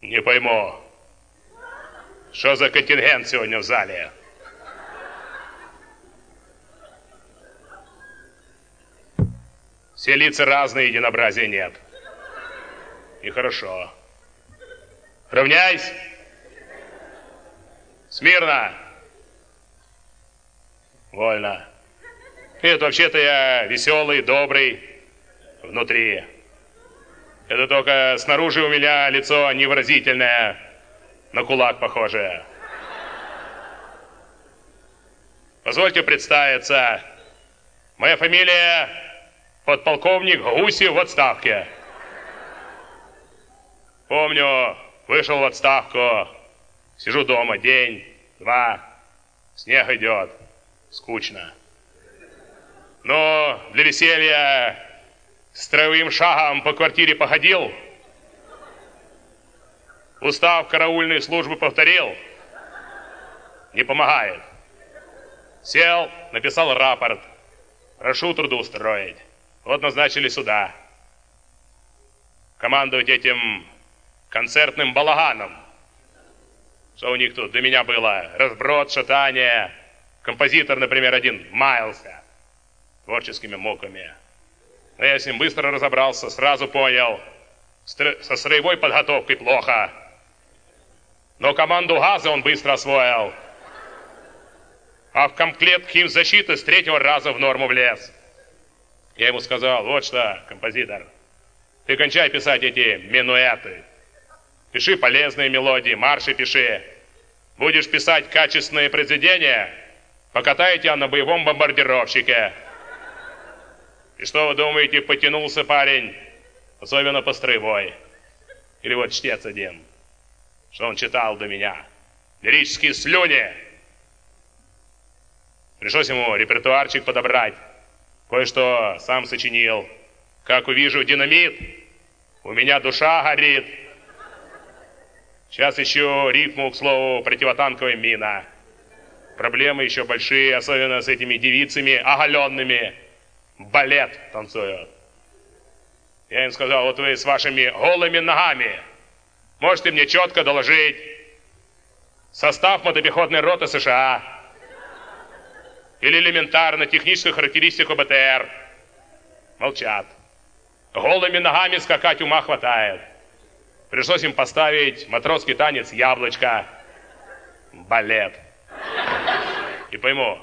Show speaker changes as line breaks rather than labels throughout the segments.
Не пойму, что за контингент сегодня в зале? Все лица разные, единообразия нет. И хорошо. Равняйсь. Смирно. Вольно. Нет, вообще-то я веселый, добрый внутри. Это только снаружи у меня лицо невыразительное, на кулак похожее. Позвольте представиться. Моя фамилия подполковник Гусев в отставке. Помню, вышел в отставку, сижу дома день, два, снег идет, скучно. Но для веселья строевым шагом по квартире походил, устав караульной службы повторил, не помогает. Сел, написал рапорт, прошу трудоустроить. Вот назначили сюда. Командовать этим концертным балаганом. Что у них тут для меня было? Разброд, шатание. Композитор, например, один маялся творческими муками. Но я с ним быстро разобрался, сразу понял. Со строевой подготовкой плохо. Но команду газа он быстро освоил. А в комплект химзащиты с третьего раза в норму влез. Я ему сказал, вот что, композитор, ты кончай писать эти минуэты. Пиши полезные мелодии, марши пиши. Будешь писать качественные произведения, покатай тебя на боевом бомбардировщике. И что вы думаете, потянулся парень, особенно по строевой. Или вот чтец один, что он читал до меня. Лирические слюни. Пришлось ему репертуарчик подобрать. Кое-что сам сочинил. Как увижу динамит, у меня душа горит. Сейчас еще рифму, к слову, противотанковая мина. Проблемы еще большие, особенно с этими девицами оголенными балет танцуют. Я им сказал, вот вы с вашими голыми ногами можете мне четко доложить состав мотопехотной роты США или элементарно техническую характеристику БТР. Молчат. Голыми ногами скакать ума хватает. Пришлось им поставить матросский танец «Яблочко». Балет. И пойму,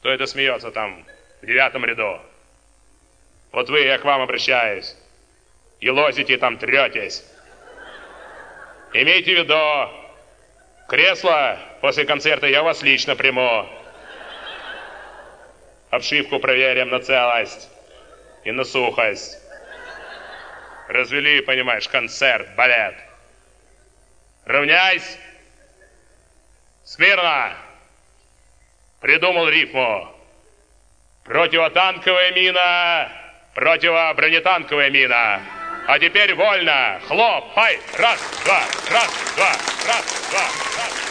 кто это смеется там в девятом ряду. Вот вы, я к вам обращаюсь. И лозите там третесь. Имейте в виду, кресло после концерта я вас лично приму. Обшивку проверим на целость и на сухость. Развели, понимаешь, концерт, балет. Равняйсь. Смирно. Придумал рифму. Противотанковая мина противобронетанковая мина. А теперь вольно. Хлоп, хай. Раз, два, раз, два, раз, два, раз.